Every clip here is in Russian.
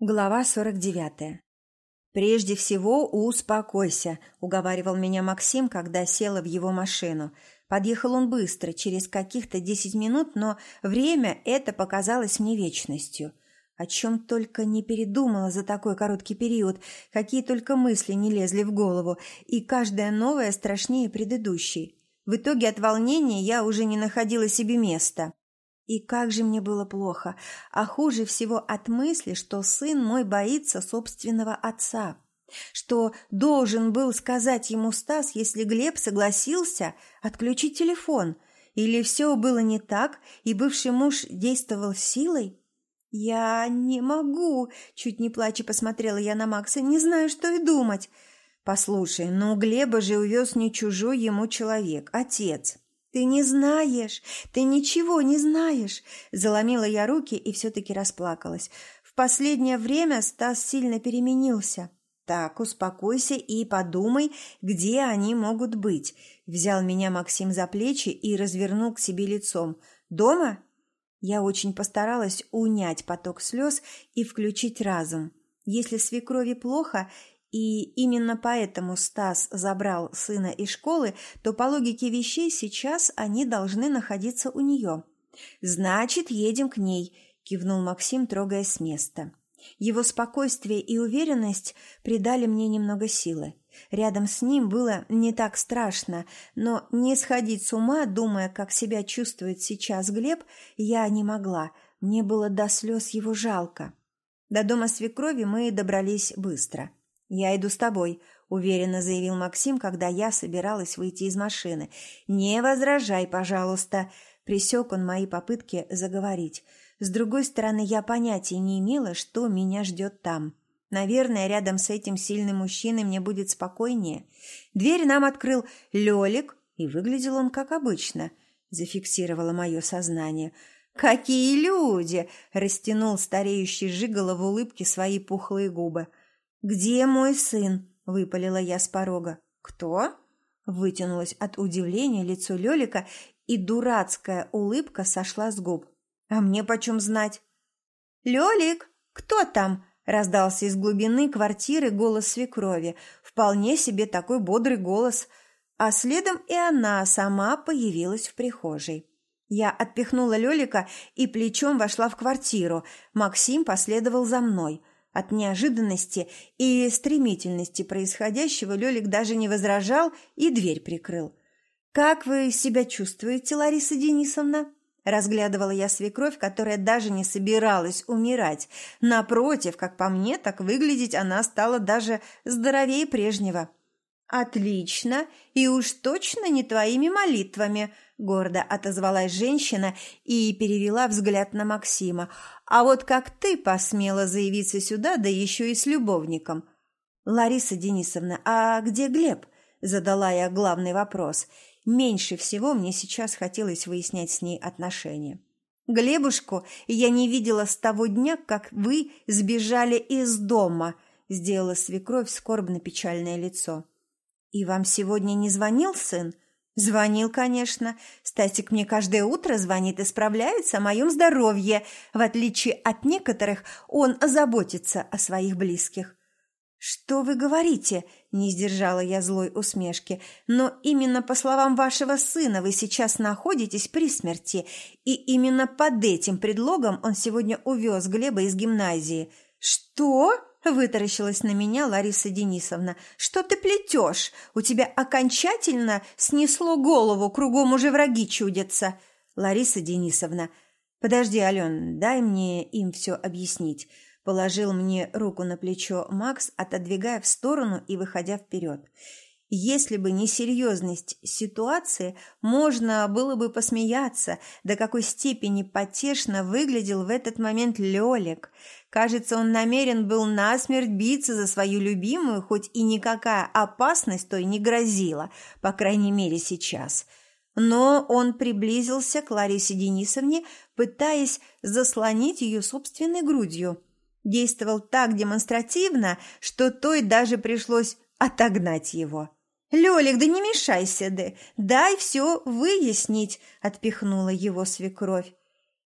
Глава 49. «Прежде всего успокойся», – уговаривал меня Максим, когда села в его машину. Подъехал он быстро, через каких-то десять минут, но время это показалось мне вечностью. О чем только не передумала за такой короткий период, какие только мысли не лезли в голову, и каждая новая страшнее предыдущей. В итоге от волнения я уже не находила себе места. И как же мне было плохо, а хуже всего от мысли, что сын мой боится собственного отца, что должен был сказать ему Стас, если Глеб согласился отключить телефон, или все было не так, и бывший муж действовал силой? «Я не могу!» – чуть не плача посмотрела я на Макса. «Не знаю, что и думать!» «Послушай, ну Глеба же увез не чужой ему человек, отец!» «Ты не знаешь! Ты ничего не знаешь!» Заломила я руки и все-таки расплакалась. В последнее время Стас сильно переменился. «Так, успокойся и подумай, где они могут быть», – взял меня Максим за плечи и развернул к себе лицом. «Дома?» Я очень постаралась унять поток слез и включить разум. Если свекрови плохо, и именно поэтому Стас забрал сына из школы, то по логике вещей сейчас они должны находиться у нее. «Значит, едем к ней», – кивнул Максим, трогаясь с места. Его спокойствие и уверенность придали мне немного силы. Рядом с ним было не так страшно, но не сходить с ума, думая, как себя чувствует сейчас Глеб, я не могла. Мне было до слез его жалко. До дома свекрови мы добрались быстро – «Я иду с тобой», – уверенно заявил Максим, когда я собиралась выйти из машины. «Не возражай, пожалуйста», – пресек он мои попытки заговорить. С другой стороны, я понятия не имела, что меня ждет там. Наверное, рядом с этим сильным мужчиной мне будет спокойнее. Дверь нам открыл Лёлик, и выглядел он как обычно, зафиксировало мое сознание. «Какие люди!» – растянул стареющий Жигало в улыбке свои пухлые губы. «Где мой сын?» – выпалила я с порога. «Кто?» – вытянулось от удивления лицо Лёлика, и дурацкая улыбка сошла с губ. «А мне почем знать?» «Лёлик, кто там?» – раздался из глубины квартиры голос свекрови. Вполне себе такой бодрый голос. А следом и она сама появилась в прихожей. Я отпихнула Лёлика и плечом вошла в квартиру. Максим последовал за мной – от неожиданности и стремительности происходящего Лёлик даже не возражал и дверь прикрыл. «Как вы себя чувствуете, Лариса Денисовна?» Разглядывала я свекровь, которая даже не собиралась умирать. Напротив, как по мне, так выглядеть она стала даже здоровее прежнего. «Отлично, и уж точно не твоими молитвами», – гордо отозвалась женщина и перевела взгляд на Максима. «А вот как ты посмела заявиться сюда, да еще и с любовником?» «Лариса Денисовна, а где Глеб?» – задала я главный вопрос. Меньше всего мне сейчас хотелось выяснять с ней отношения. «Глебушку я не видела с того дня, как вы сбежали из дома», – сделала свекровь скорбно-печальное лицо. «И вам сегодня не звонил сын?» «Звонил, конечно. Стасик мне каждое утро звонит и справляется о моем здоровье. В отличие от некоторых, он заботится о своих близких». «Что вы говорите?» – не сдержала я злой усмешки. «Но именно по словам вашего сына вы сейчас находитесь при смерти, и именно под этим предлогом он сегодня увез Глеба из гимназии». «Что?» Вытаращилась на меня Лариса Денисовна. «Что ты плетешь? У тебя окончательно снесло голову, кругом уже враги чудятся!» «Лариса Денисовна...» «Подожди, Ален, дай мне им все объяснить». Положил мне руку на плечо Макс, отодвигая в сторону и выходя вперед. Если бы не серьезность ситуации, можно было бы посмеяться, до какой степени потешно выглядел в этот момент Лёлик. Кажется, он намерен был насмерть биться за свою любимую, хоть и никакая опасность той не грозила, по крайней мере сейчас. Но он приблизился к Ларисе Денисовне, пытаясь заслонить ее собственной грудью. Действовал так демонстративно, что той даже пришлось отогнать его. «Лёлик, да не мешайся, да, дай все выяснить», – отпихнула его свекровь.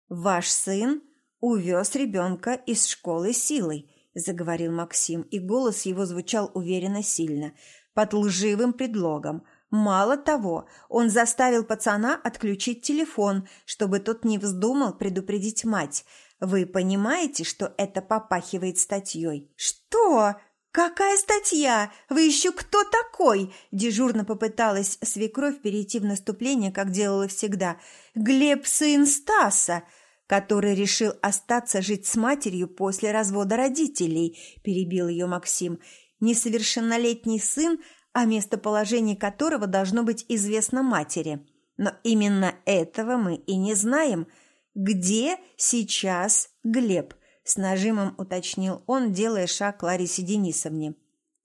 «Ваш сын увез ребенка из школы силой», –– заговорил Максим, и голос его звучал уверенно сильно, под лживым предлогом. Мало того, он заставил пацана отключить телефон, чтобы тот не вздумал предупредить мать. Вы понимаете, что это попахивает статьей? «Что? Какая статья? Вы еще кто такой?» Дежурно попыталась свекровь перейти в наступление, как делала всегда. «Глеб сын Стаса!» который решил остаться жить с матерью после развода родителей, перебил ее Максим. Несовершеннолетний сын, о местоположении которого должно быть известно матери. Но именно этого мы и не знаем. Где сейчас Глеб? С нажимом уточнил он, делая шаг к Ларисе Денисовне.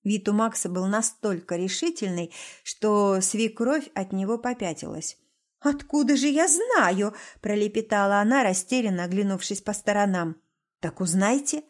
Вид у Макса был настолько решительный, что свекровь от него попятилась. «Откуда же я знаю?» – пролепетала она, растерянно оглянувшись по сторонам. «Так узнайте».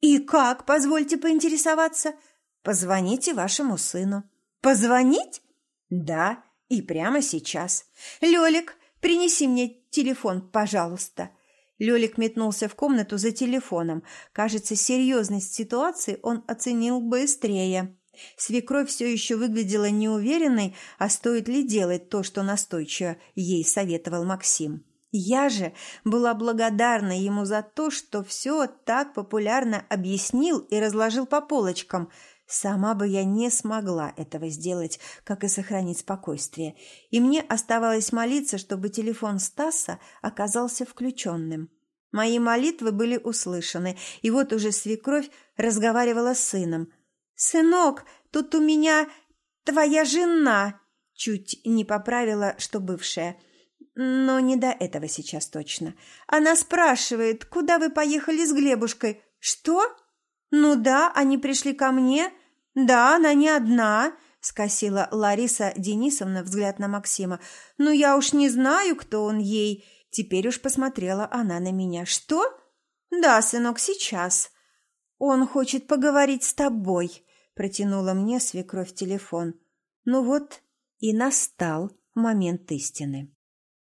«И как, позвольте поинтересоваться?» «Позвоните вашему сыну». «Позвонить?» «Да, и прямо сейчас». «Лёлик, принеси мне телефон, пожалуйста». Лёлик метнулся в комнату за телефоном. Кажется, серьезность ситуации он оценил быстрее. Свекровь все еще выглядела неуверенной, а стоит ли делать то, что настойчиво ей советовал Максим. Я же была благодарна ему за то, что все так популярно объяснил и разложил по полочкам. Сама бы я не смогла этого сделать, как и сохранить спокойствие. И мне оставалось молиться, чтобы телефон Стаса оказался включенным. Мои молитвы были услышаны, и вот уже свекровь разговаривала с сыном – «Сынок, тут у меня твоя жена!» Чуть не поправила, что бывшая. Но не до этого сейчас точно. Она спрашивает, куда вы поехали с Глебушкой? «Что? Ну да, они пришли ко мне. Да, она не одна», — скосила Лариса Денисовна взгляд на Максима. «Ну я уж не знаю, кто он ей». Теперь уж посмотрела она на меня. «Что?» «Да, сынок, сейчас». «Он хочет поговорить с тобой», протянула мне свекровь телефон. Ну вот и настал момент истины.